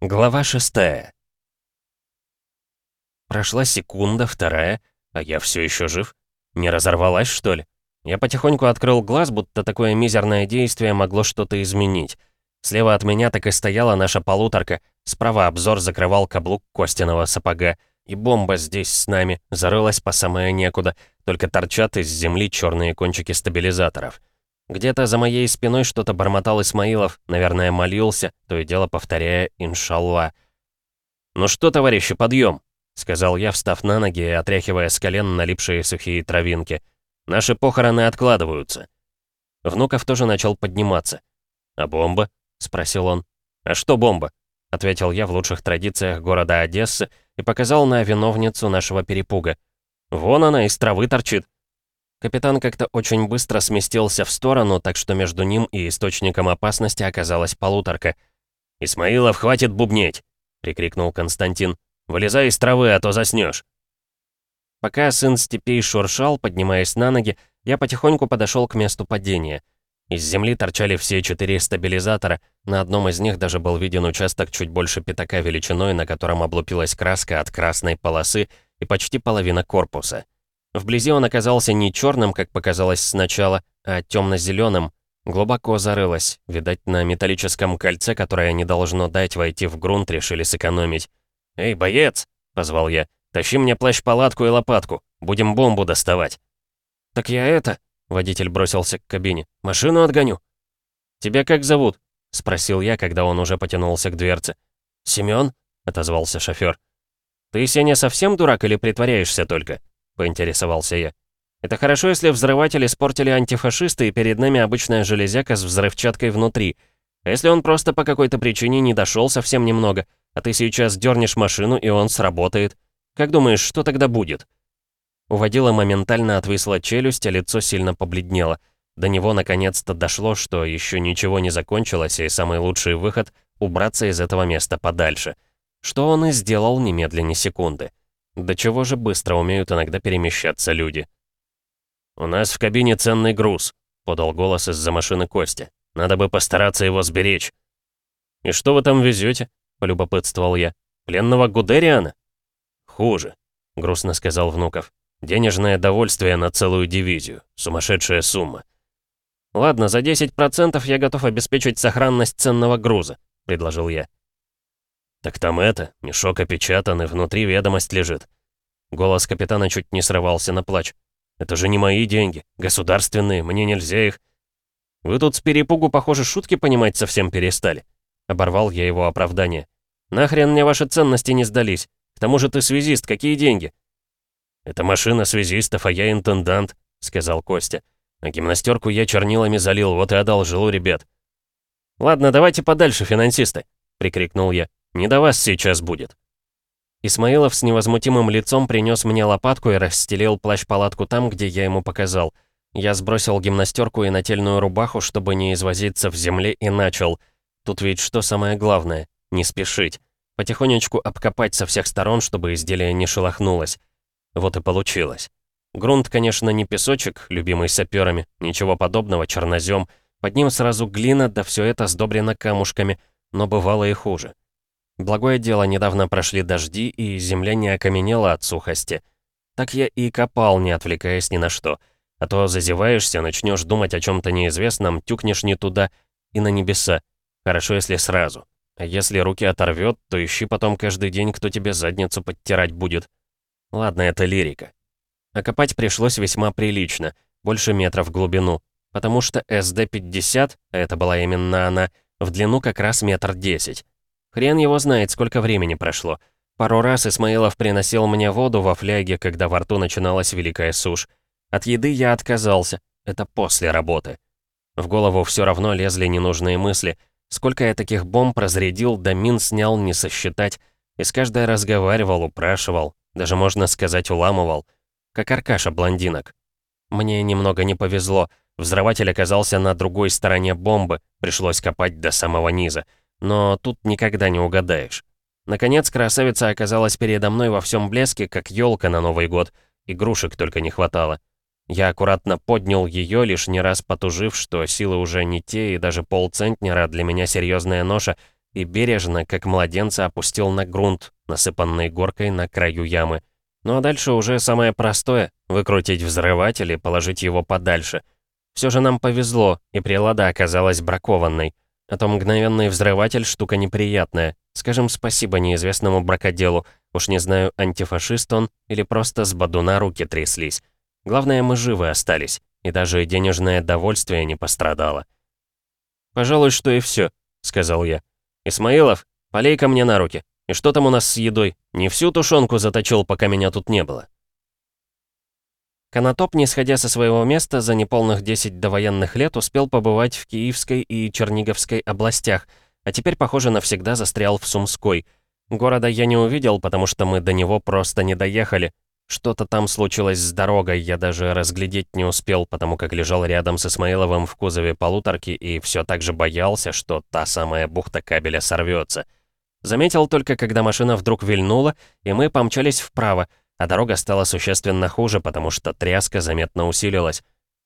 Глава шестая. Прошла секунда, вторая, а я все еще жив. Не разорвалась, что ли? Я потихоньку открыл глаз, будто такое мизерное действие могло что-то изменить. Слева от меня так и стояла наша полуторка, справа обзор закрывал каблук Костяного сапога, и бомба здесь с нами зарылась по самое некуда, только торчат из земли черные кончики стабилизаторов. Где-то за моей спиной что-то бормотал Исмаилов, наверное, молился, то и дело повторяя «Иншалла». «Ну что, товарищи, подъем!» — сказал я, встав на ноги и отряхивая с колен налипшие сухие травинки. «Наши похороны откладываются». Внуков тоже начал подниматься. «А бомба?» — спросил он. «А что бомба?» — ответил я в лучших традициях города Одессы и показал на виновницу нашего перепуга. «Вон она из травы торчит». Капитан как-то очень быстро сместился в сторону, так что между ним и источником опасности оказалась полуторка. «Исмаилов, хватит бубнеть!» — прикрикнул Константин. «Вылезай из травы, а то заснешь. Пока сын степей шуршал, поднимаясь на ноги, я потихоньку подошел к месту падения. Из земли торчали все четыре стабилизатора, на одном из них даже был виден участок чуть больше пятака величиной, на котором облупилась краска от красной полосы и почти половина корпуса. Вблизи он оказался не черным, как показалось сначала, а темно-зеленым. Глубоко зарылось, видать, на металлическом кольце, которое не должно дать войти в грунт, решили сэкономить. «Эй, боец!» — позвал я. «Тащи мне плащ-палатку и лопатку. Будем бомбу доставать». «Так я это...» — водитель бросился к кабине. «Машину отгоню». «Тебя как зовут?» — спросил я, когда он уже потянулся к дверце. «Семён?» — отозвался шофёр. «Ты, Сеня, совсем дурак или притворяешься только?» — поинтересовался я. «Это хорошо, если взрыватели испортили антифашисты, и перед нами обычная железяка с взрывчаткой внутри. А если он просто по какой-то причине не дошел совсем немного, а ты сейчас дернешь машину, и он сработает? Как думаешь, что тогда будет?» У водила моментально отвисла челюсть, а лицо сильно побледнело. До него наконец-то дошло, что еще ничего не закончилось, и самый лучший выход — убраться из этого места подальше. Что он и сделал немедленно секунды. До чего же быстро умеют иногда перемещаться люди. «У нас в кабине ценный груз», — подал голос из-за машины Костя. «Надо бы постараться его сберечь». «И что вы там везете? полюбопытствовал я. «Пленного Гудериана?» «Хуже», — грустно сказал Внуков. Денежное довольствие на целую дивизию. Сумасшедшая сумма. «Ладно, за 10% я готов обеспечить сохранность ценного груза», — предложил я. «Так там это, мешок опечатан, и внутри ведомость лежит». Голос капитана чуть не срывался на плач. «Это же не мои деньги, государственные, мне нельзя их...» «Вы тут с перепугу, похоже, шутки понимать совсем перестали», — оборвал я его оправдание. «Нахрен мне ваши ценности не сдались? К тому же ты связист, какие деньги? «Это машина связистов, а я интендант», — сказал Костя. «А гимнастерку я чернилами залил, вот и одолжил у ребят». «Ладно, давайте подальше, финансисты», — прикрикнул я. «Не до вас сейчас будет». Исмаилов с невозмутимым лицом принес мне лопатку и расстелил плащ-палатку там, где я ему показал. Я сбросил гимнастерку и нательную рубаху, чтобы не извозиться в земле, и начал. Тут ведь что самое главное? Не спешить. Потихонечку обкопать со всех сторон, чтобы изделие не шелохнулось. Вот и получилось. Грунт, конечно, не песочек, любимый саперами, ничего подобного, чернозем. Под ним сразу глина, да все это сдобрено камушками, но бывало и хуже. Благое дело, недавно прошли дожди, и земля не окаменела от сухости. Так я и копал, не отвлекаясь ни на что. А то зазеваешься, начнешь думать о чем то неизвестном, тюкнешь не туда и на небеса. Хорошо, если сразу. А если руки оторвет, то ищи потом каждый день, кто тебе задницу подтирать будет. Ладно, это лирика. Окопать пришлось весьма прилично, больше метров в глубину, потому что СД-50, а это была именно она, в длину как раз метр десять. Хрен его знает, сколько времени прошло. Пару раз Исмаилов приносил мне воду во фляге, когда во рту начиналась великая сушь. От еды я отказался, это после работы. В голову все равно лезли ненужные мысли. Сколько я таких бомб разрядил, да мин снял не сосчитать. И с каждой разговаривал, упрашивал, даже, можно сказать, уламывал. Как Аркаша блондинок. Мне немного не повезло. Взрыватель оказался на другой стороне бомбы. Пришлось копать до самого низа. Но тут никогда не угадаешь. Наконец, красавица оказалась передо мной во всем блеске, как елка на Новый год. Игрушек только не хватало. Я аккуратно поднял ее, лишний раз потужив, что силы уже не те, и даже полцентнера для меня серьезная ноша, и бережно, как младенца, опустил на грунт, насыпанный горкой на краю ямы. Ну а дальше уже самое простое — выкрутить взрыватель и положить его подальше. Все же нам повезло, и прилада оказалась бракованной. А то мгновенный взрыватель — штука неприятная. Скажем спасибо неизвестному бракоделу. Уж не знаю, антифашист он или просто с бадуна руки тряслись. Главное, мы живы остались, и даже денежное довольствие не пострадало. «Пожалуй, что и все, сказал я. «Исмаилов, полей ко мне на руки. И что там у нас с едой? Не всю тушенку заточил, пока меня тут не было». Конотоп, не сходя со своего места, за неполных 10 довоенных лет успел побывать в Киевской и Черниговской областях, а теперь, похоже, навсегда застрял в Сумской. Города я не увидел, потому что мы до него просто не доехали. Что-то там случилось с дорогой, я даже разглядеть не успел, потому как лежал рядом с Исмаиловым в кузове полуторки и все так же боялся, что та самая бухта кабеля сорвется. Заметил только, когда машина вдруг вильнула, и мы помчались вправо, а дорога стала существенно хуже, потому что тряска заметно усилилась.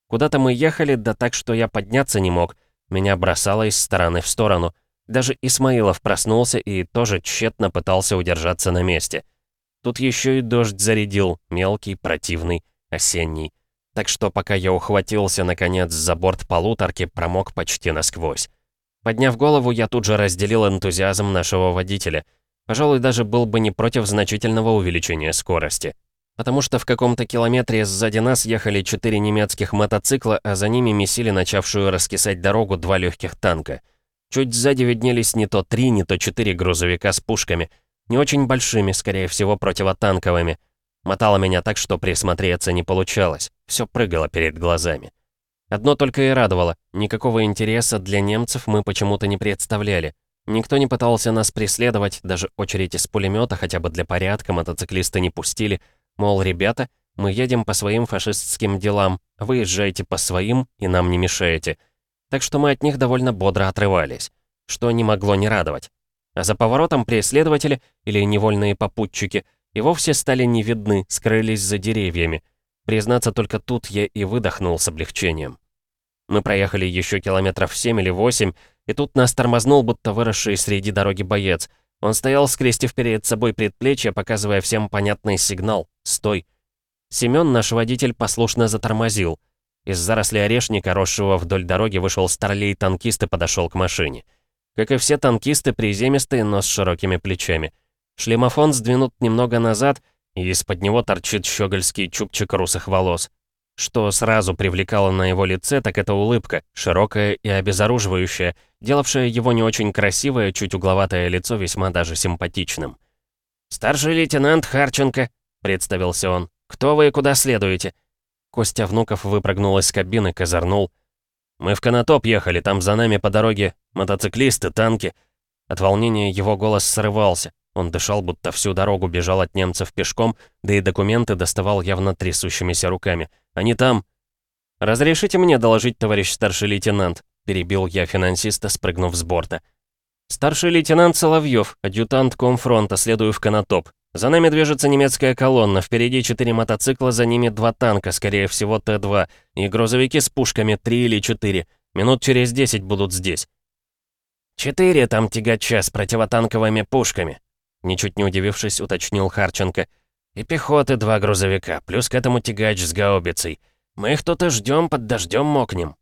Куда-то мы ехали, да так, что я подняться не мог. Меня бросало из стороны в сторону. Даже Исмаилов проснулся и тоже тщетно пытался удержаться на месте. Тут еще и дождь зарядил, мелкий, противный, осенний. Так что пока я ухватился, наконец, за борт полуторки, промок почти насквозь. Подняв голову, я тут же разделил энтузиазм нашего водителя — Пожалуй, даже был бы не против значительного увеличения скорости. Потому что в каком-то километре сзади нас ехали четыре немецких мотоцикла, а за ними месили начавшую раскисать дорогу два легких танка. Чуть сзади виднелись не то три, не то четыре грузовика с пушками. Не очень большими, скорее всего, противотанковыми. Мотало меня так, что присмотреться не получалось. Все прыгало перед глазами. Одно только и радовало. Никакого интереса для немцев мы почему-то не представляли. Никто не пытался нас преследовать, даже очередь из пулемета хотя бы для порядка мотоциклисты не пустили. Мол, ребята, мы едем по своим фашистским делам, выезжайте по своим и нам не мешаете. Так что мы от них довольно бодро отрывались, что не могло не радовать. А за поворотом преследователи или невольные попутчики и вовсе стали не видны, скрылись за деревьями. Признаться, только тут я и выдохнул с облегчением. Мы проехали еще километров 7 или 8, и тут нас тормознул, будто выросший среди дороги боец. Он стоял, скрестив перед собой предплечье, показывая всем понятный сигнал «Стой!». Семён, наш водитель, послушно затормозил. Из заросли орешника, росшего вдоль дороги, вышел старлей-танкист и подошел к машине. Как и все танкисты, приземистые, но с широкими плечами. Шлемофон сдвинут немного назад, и из-под него торчит щегольский чубчик русых волос. Что сразу привлекало на его лице, так это улыбка, широкая и обезоруживающая, делавшая его не очень красивое, чуть угловатое лицо весьма даже симпатичным. «Старший лейтенант Харченко», — представился он. «Кто вы и куда следуете?» Костя Внуков выпрыгнул из кабины, козырнул. «Мы в Конотоп ехали, там за нами по дороге мотоциклисты, танки». От волнения его голос срывался. Он дышал, будто всю дорогу бежал от немцев пешком, да и документы доставал явно трясущимися руками. «Они там!» «Разрешите мне доложить, товарищ старший лейтенант?» Перебил я финансиста, спрыгнув с борта. «Старший лейтенант Соловьев, адъютант комфронта, следую в Конотоп. За нами движется немецкая колонна, впереди четыре мотоцикла, за ними два танка, скорее всего Т-2, и грузовики с пушками три или четыре. Минут через десять будут здесь». «Четыре там тягача с противотанковыми пушками», Ничуть не удивившись, уточнил Харченко. «И пехоты два грузовика, плюс к этому тягач с гаубицей. Мы их тут и ждем, под дождем мокнем».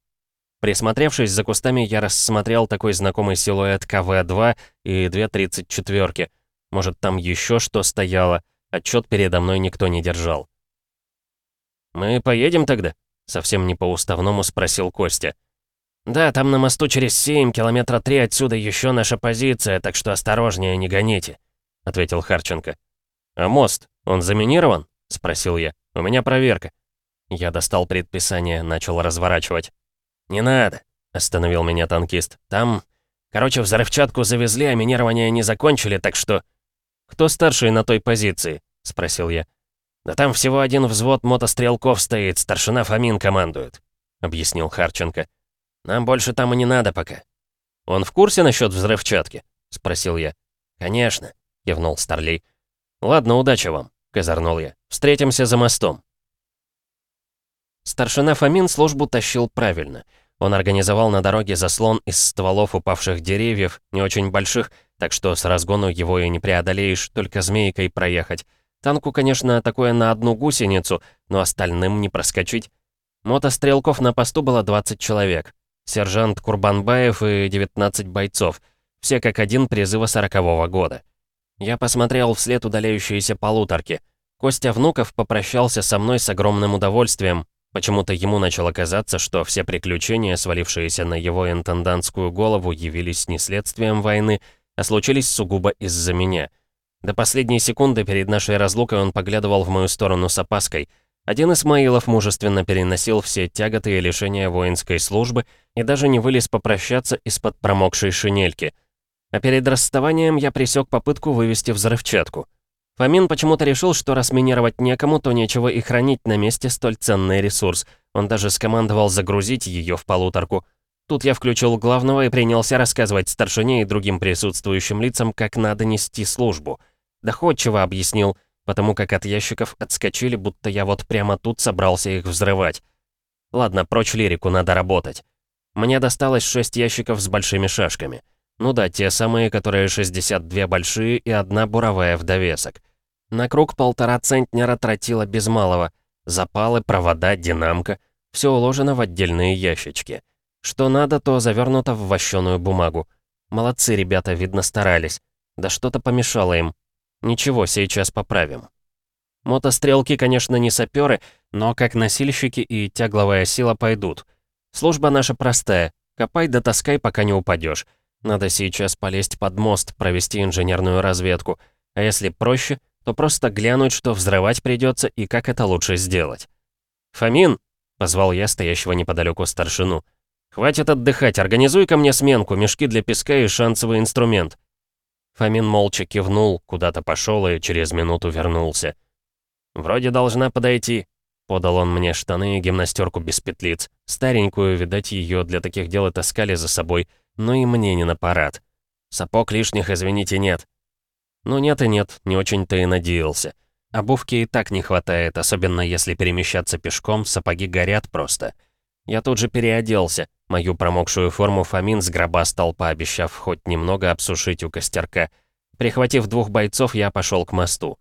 Присмотревшись за кустами, я рассмотрел такой знакомый силуэт КВ-2 и две 34-ки. Может, там еще что стояло. Отчет передо мной никто не держал. «Мы поедем тогда?» — совсем не по-уставному спросил Костя. «Да, там на мосту через 7, километра 3 отсюда еще наша позиция, так что осторожнее, не гоните». — ответил Харченко. «А мост, он заминирован?» — спросил я. «У меня проверка». Я достал предписание, начал разворачивать. «Не надо», — остановил меня танкист. «Там... Короче, взрывчатку завезли, а минирование не закончили, так что...» «Кто старший на той позиции?» — спросил я. «Да там всего один взвод мотострелков стоит, старшина Фомин командует», — объяснил Харченко. «Нам больше там и не надо пока». «Он в курсе насчет взрывчатки?» — спросил я. «Конечно. — кивнул Старлей. «Ладно, удачи вам», — козырнул я. «Встретимся за мостом». Старшина Фомин службу тащил правильно. Он организовал на дороге заслон из стволов упавших деревьев, не очень больших, так что с разгону его и не преодолеешь, только змейкой проехать. Танку, конечно, такое на одну гусеницу, но остальным не проскочить. Мотострелков на посту было 20 человек. Сержант Курбанбаев и 19 бойцов. Все как один призыва сорокового года. Я посмотрел вслед удаляющиеся полуторки. Костя Внуков попрощался со мной с огромным удовольствием. Почему-то ему начало казаться, что все приключения, свалившиеся на его интендантскую голову, явились не следствием войны, а случились сугубо из-за меня. До последней секунды перед нашей разлукой он поглядывал в мою сторону с опаской. Один Исмаилов мужественно переносил все тяготы и лишения воинской службы и даже не вылез попрощаться из-под промокшей шинельки. А перед расставанием я пресек попытку вывести взрывчатку. Фомин почему-то решил, что раз минировать некому, то нечего и хранить на месте столь ценный ресурс. Он даже скомандовал загрузить ее в полуторку. Тут я включил главного и принялся рассказывать старшине и другим присутствующим лицам, как надо нести службу. Доходчиво объяснил, потому как от ящиков отскочили, будто я вот прямо тут собрался их взрывать. Ладно, прочь лирику, надо работать. Мне досталось шесть ящиков с большими шашками. Ну да, те самые, которые 62 большие и одна буровая в довесок. На круг полтора центнера тротила без малого. Запалы, провода, динамка. Все уложено в отдельные ящички. Что надо, то завернуто в вощеную бумагу. Молодцы ребята, видно, старались. Да что-то помешало им. Ничего, сейчас поправим. Мотострелки, конечно, не саперы, но как носильщики и тягловая сила пойдут. Служба наша простая. Копай да таскай, пока не упадешь. Надо сейчас полезть под мост, провести инженерную разведку. А если проще, то просто глянуть, что взрывать придется и как это лучше сделать. «Фомин!» — позвал я стоящего неподалеку старшину. «Хватит отдыхать, организуй ко мне сменку, мешки для песка и шансовый инструмент». Фомин молча кивнул, куда-то пошел и через минуту вернулся. «Вроде должна подойти», — подал он мне штаны и гимнастерку без петлиц. Старенькую, видать, ее для таких дел и таскали за собой, но и мне не на парад. Сапог лишних, извините, нет. Ну нет и нет, не очень-то и надеялся. Обувки и так не хватает, особенно если перемещаться пешком, сапоги горят просто. Я тут же переоделся. Мою промокшую форму Фомин сгробастал, пообещав хоть немного обсушить у костерка. Прихватив двух бойцов, я пошел к мосту.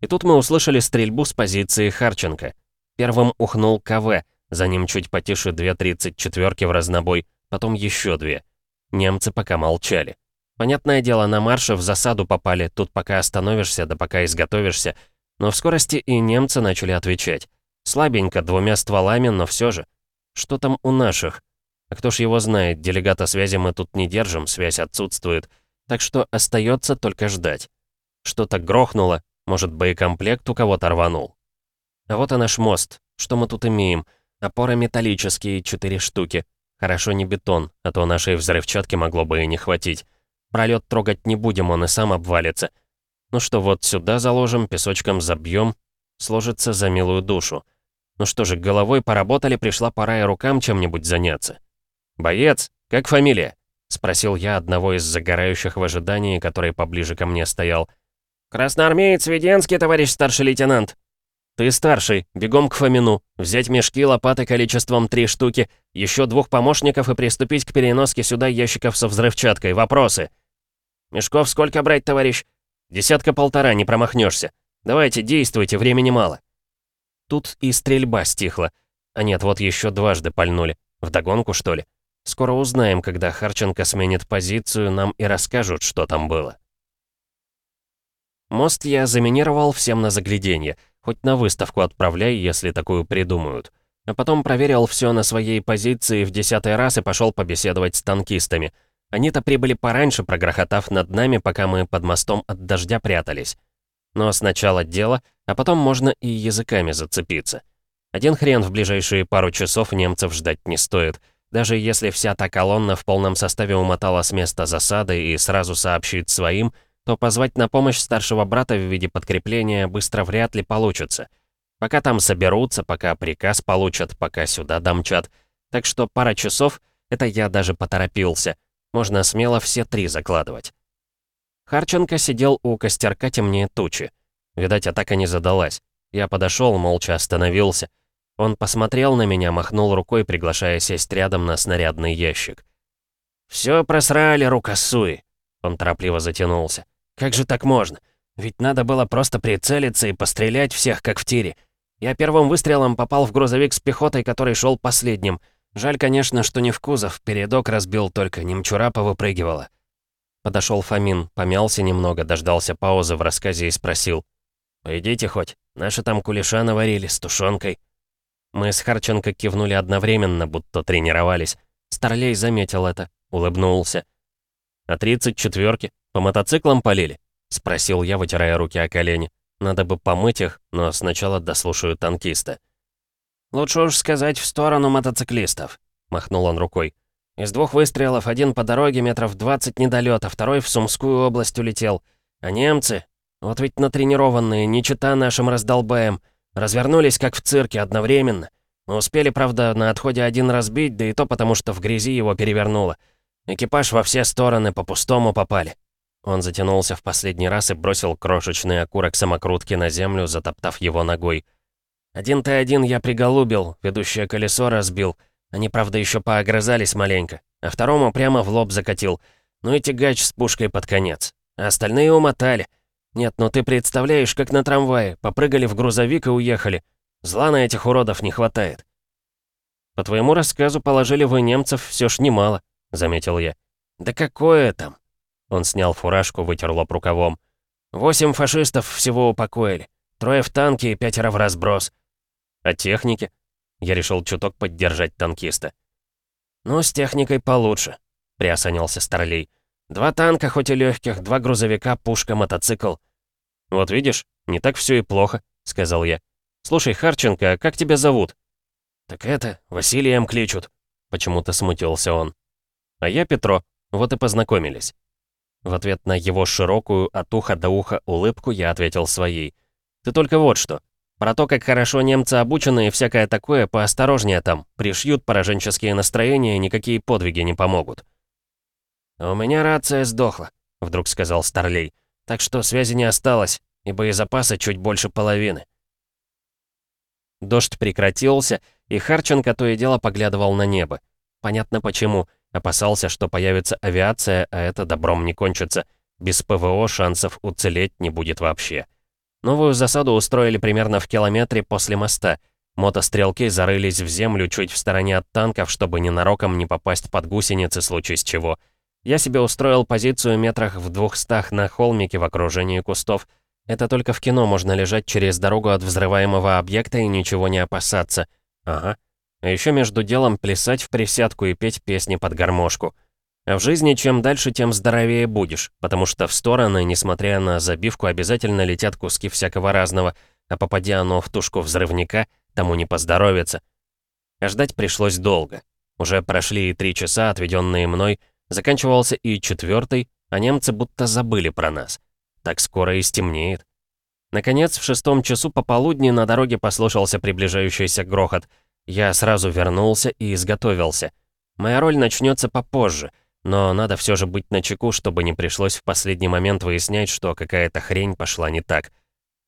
И тут мы услышали стрельбу с позиции Харченко. Первым ухнул КВ, за ним чуть потише две тридцать четверки в разнобой, потом еще две. Немцы пока молчали. Понятное дело, на марше в засаду попали, тут пока остановишься, да пока изготовишься. Но в скорости и немцы начали отвечать. Слабенько, двумя стволами, но все же. Что там у наших? А кто ж его знает, делегата связи мы тут не держим, связь отсутствует. Так что остается только ждать. Что-то грохнуло, может, боекомплект у кого-то рванул. А вот и наш мост. Что мы тут имеем? Опоры металлические, четыре штуки. Хорошо не бетон, а то нашей взрывчатки могло бы и не хватить. Пролет трогать не будем, он и сам обвалится. Ну что, вот сюда заложим, песочком забьем. Сложится за милую душу. Ну что же, головой поработали, пришла пора и рукам чем-нибудь заняться. «Боец, как фамилия?» — спросил я одного из загорающих в ожидании, который поближе ко мне стоял. «Красноармеец Веденский, товарищ старший лейтенант», «Ты старший, бегом к Фомину, взять мешки, лопаты количеством три штуки, еще двух помощников и приступить к переноске сюда ящиков со взрывчаткой. Вопросы?» «Мешков сколько брать, товарищ?» «Десятка-полтора, не промахнешься. Давайте, действуйте, времени мало». Тут и стрельба стихла. А нет, вот еще дважды пальнули. Вдогонку, что ли? Скоро узнаем, когда Харченко сменит позицию, нам и расскажут, что там было. Мост я заминировал всем на загляденье — Хоть на выставку отправляй, если такую придумают. А потом проверил все на своей позиции в десятый раз и пошел побеседовать с танкистами. Они-то прибыли пораньше, прогрохотав над нами, пока мы под мостом от дождя прятались. Но сначала дело, а потом можно и языками зацепиться. Один хрен в ближайшие пару часов немцев ждать не стоит. Даже если вся та колонна в полном составе умотала с места засады и сразу сообщит своим — то позвать на помощь старшего брата в виде подкрепления быстро вряд ли получится. Пока там соберутся, пока приказ получат, пока сюда домчат. Так что пара часов — это я даже поторопился. Можно смело все три закладывать. Харченко сидел у костерка темнее тучи. Видать, атака не задалась. Я подошел, молча остановился. Он посмотрел на меня, махнул рукой, приглашая сесть рядом на снарядный ящик. «Все просрали, рукосуи!» Он торопливо затянулся. «Как же так можно? Ведь надо было просто прицелиться и пострелять всех, как в тире. Я первым выстрелом попал в грузовик с пехотой, который шел последним. Жаль, конечно, что не в кузов, передок разбил только, немчура повыпрыгивала». Подошел Фомин, помялся немного, дождался паузы в рассказе и спросил. «Пойдите хоть, наши там кулеша наварили с тушенкой». Мы с Харченко кивнули одновременно, будто тренировались. Старлей заметил это, улыбнулся. «А тридцать четверки по мотоциклам полили?» — спросил я, вытирая руки о колени. Надо бы помыть их, но сначала дослушаю танкиста. «Лучше уж сказать в сторону мотоциклистов», — махнул он рукой. «Из двух выстрелов один по дороге метров двадцать недолёт, а второй в Сумскую область улетел. А немцы, вот ведь натренированные, не чита нашим раздолбаем, Развернулись, как в цирке, одновременно. Мы успели, правда, на отходе один разбить, да и то потому, что в грязи его перевернуло. Экипаж во все стороны по-пустому попали. Он затянулся в последний раз и бросил крошечный окурок самокрутки на землю, затоптав его ногой. Один Т-1 я приголубил, ведущее колесо разбил. Они, правда, еще поогрызались маленько. А второму прямо в лоб закатил. Ну и тягач с пушкой под конец. А остальные умотали. «Нет, ну ты представляешь, как на трамвае. Попрыгали в грузовик и уехали. Зла на этих уродов не хватает». «По твоему рассказу положили вы немцев все ж немало», — заметил я. «Да какое там?» Он снял фуражку, вытер лоб рукавом. «Восемь фашистов всего упокоили. Трое в танке и пятеро в разброс. А техники?» Я решил чуток поддержать танкиста. «Ну, с техникой получше», — приосанился Старлей. Два танка, хоть и легких, два грузовика, пушка, мотоцикл. «Вот видишь, не так все и плохо», — сказал я. «Слушай, Харченко, а как тебя зовут?» «Так это, Василием кличут», — почему-то смутился он. «А я Петро, вот и познакомились». В ответ на его широкую, от уха до уха улыбку я ответил своей. «Ты только вот что. Про то, как хорошо немцы обучены и всякое такое, поосторожнее там. Пришьют пораженческие настроения, никакие подвиги не помогут». «У меня рация сдохла», — вдруг сказал Старлей. «Так что связи не осталось, и боезапаса чуть больше половины». Дождь прекратился, и Харченко то и дело поглядывал на небо. Понятно почему. Опасался, что появится авиация, а это добром не кончится. Без ПВО шансов уцелеть не будет вообще. Новую засаду устроили примерно в километре после моста. Мотострелки зарылись в землю чуть в стороне от танков, чтобы ненароком не попасть под гусеницы, случись чего — я себе устроил позицию метрах в двухстах на холмике в окружении кустов. Это только в кино можно лежать через дорогу от взрываемого объекта и ничего не опасаться. Ага. А еще между делом плясать в присядку и петь песни под гармошку. А в жизни чем дальше, тем здоровее будешь, потому что в стороны, несмотря на забивку, обязательно летят куски всякого разного, а попадя оно в тушку взрывника, тому не поздоровится. А ждать пришлось долго. Уже прошли и три часа, отведенные мной, Заканчивался и четвертый, а немцы будто забыли про нас. Так скоро и стемнеет. Наконец, в шестом часу пополудни на дороге послышался приближающийся грохот. Я сразу вернулся и изготовился. Моя роль начнется попозже, но надо все же быть начеку, чтобы не пришлось в последний момент выяснять, что какая-то хрень пошла не так.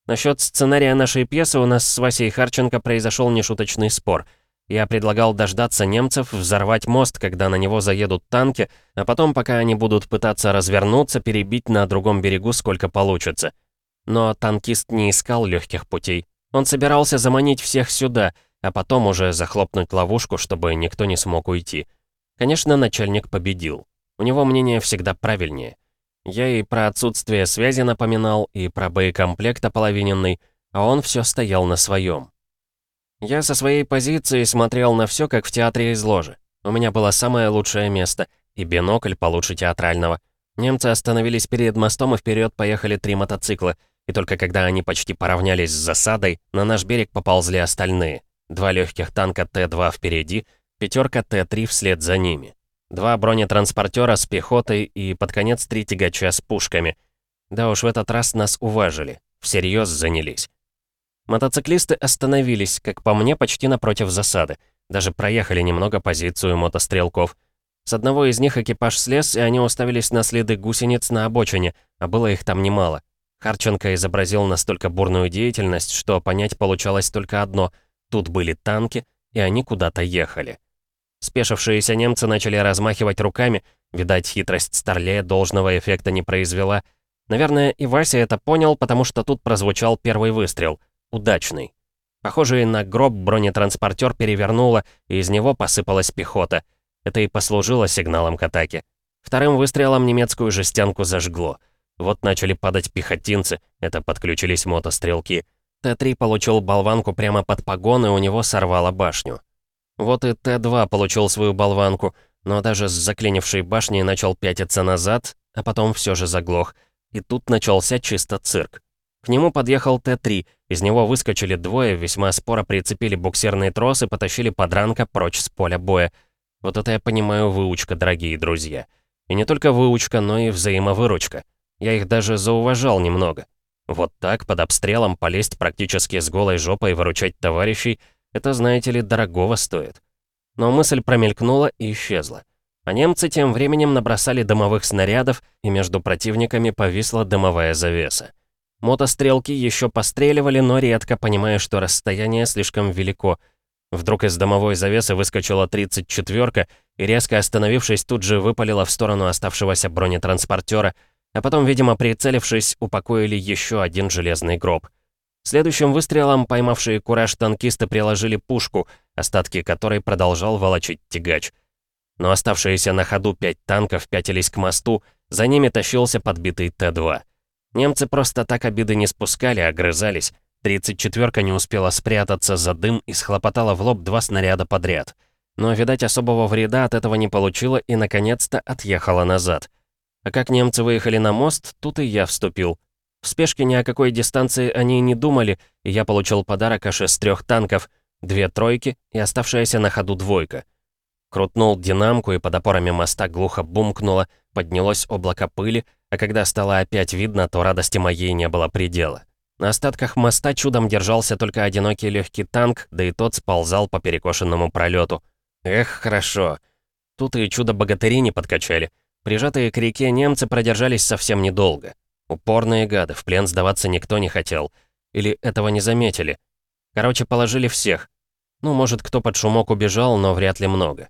Насчет сценария нашей пьесы у нас с Васей Харченко произошел нешуточный спор — я предлагал дождаться немцев, взорвать мост, когда на него заедут танки, а потом, пока они будут пытаться развернуться, перебить на другом берегу сколько получится. Но танкист не искал легких путей. Он собирался заманить всех сюда, а потом уже захлопнуть ловушку, чтобы никто не смог уйти. Конечно, начальник победил. У него мнение всегда правильнее. Я и про отсутствие связи напоминал, и про боекомплект ополовиненный, а он все стоял на своем. Я со своей позиции смотрел на все, как в театре из ложи. У меня было самое лучшее место и бинокль получше театрального. Немцы остановились перед мостом и вперед поехали три мотоцикла. И только когда они почти поравнялись с засадой, на наш берег поползли остальные. Два легких танка Т-2 впереди, пятерка Т-3 вслед за ними. Два бронетранспортера с пехотой и под конец три тягача с пушками. Да уж в этот раз нас уважили, всерьез занялись. Мотоциклисты остановились, как по мне, почти напротив засады. Даже проехали немного позицию мотострелков. С одного из них экипаж слез, и они уставились на следы гусениц на обочине, а было их там немало. Харченко изобразил настолько бурную деятельность, что понять получалось только одно. Тут были танки, и они куда-то ехали. Спешившиеся немцы начали размахивать руками, видать, хитрость Старлея должного эффекта не произвела. Наверное, и Вася это понял, потому что тут прозвучал первый выстрел. Удачный. Похожий на гроб бронетранспортер перевернуло, и из него посыпалась пехота. Это и послужило сигналом к атаке. Вторым выстрелом немецкую жестянку зажгло. Вот начали падать пехотинцы, это подключились мотострелки. Т-3 получил болванку прямо под погон, и у него сорвало башню. Вот и Т-2 получил свою болванку, но даже с заклинившей башней начал пятиться назад, а потом все же заглох. И тут начался чисто цирк. К нему подъехал Т-3, из него выскочили двое, весьма споро прицепили буксирный трос и потащили подранка прочь с поля боя. Вот это я понимаю выучка, дорогие друзья. И не только выучка, но и взаимовыручка. Я их даже зауважал немного. Вот так, под обстрелом, полезть практически с голой жопой и выручать товарищей, это, знаете ли, дорогого стоит. Но мысль промелькнула и исчезла. А немцы тем временем набросали дымовых снарядов, и между противниками повисла дымовая завеса. Мотострелки еще постреливали, но редко, понимая, что расстояние слишком велико. Вдруг из дымовой завесы выскочила 34-ка и, резко остановившись, тут же выпалила в сторону оставшегося бронетранспортера — а потом, видимо, прицелившись, упокоили еще один железный гроб. Следующим выстрелом поймавшие кураж танкисты приложили пушку, остатки которой продолжал волочить тягач. Но оставшиеся на ходу пять танков пятились к мосту, за ними тащился подбитый Т-2. Немцы просто так обиды не спускали, а огрызались. 34-ка не успела спрятаться за дым и схлопотала в лоб два снаряда подряд. Но, видать, особого вреда от этого не получила и, наконец-то, отъехала назад. А как немцы выехали на мост, тут и я вступил. В спешке ни о какой дистанции они не думали, и я получил подарок аж из трех танков, две тройки и оставшаяся на ходу двойка. Крутнул динамку, и под опорами моста глухо бумкнуло, поднялось облако пыли, а когда стало опять видно, то радости моей не было предела. На остатках моста чудом держался только одинокий легкий танк, да и тот сползал по перекошенному пролету. Эх, хорошо. Тут и чудо-богатыри не подкачали. Прижатые к реке немцы продержались совсем недолго. Упорные гады, в плен сдаваться никто не хотел. Или этого не заметили. Короче, положили всех. Ну, может, кто под шумок убежал, но вряд ли много.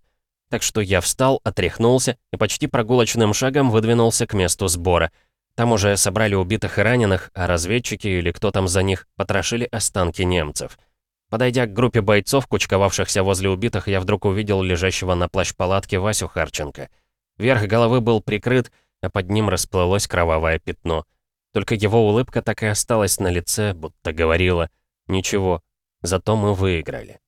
Так что я встал, отряхнулся и почти прогулочным шагом выдвинулся к месту сбора. Там уже собрали убитых и раненых, а разведчики или кто там за них потрошили останки немцев. Подойдя к группе бойцов, кучковавшихся возле убитых, я вдруг увидел лежащего на плащ-палатке Васю Харченко — Верх головы был прикрыт, а под ним расплылось кровавое пятно. Только его улыбка так и осталась на лице, будто говорила «Ничего, зато мы выиграли».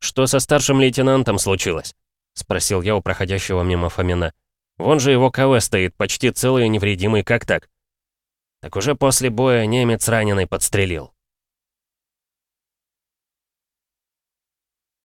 «Что со старшим лейтенантом случилось?» — спросил я у проходящего мимо Фомина. «Вон же его КВ стоит, почти целый и невредимый, как так?» «Так уже после боя немец раненый подстрелил.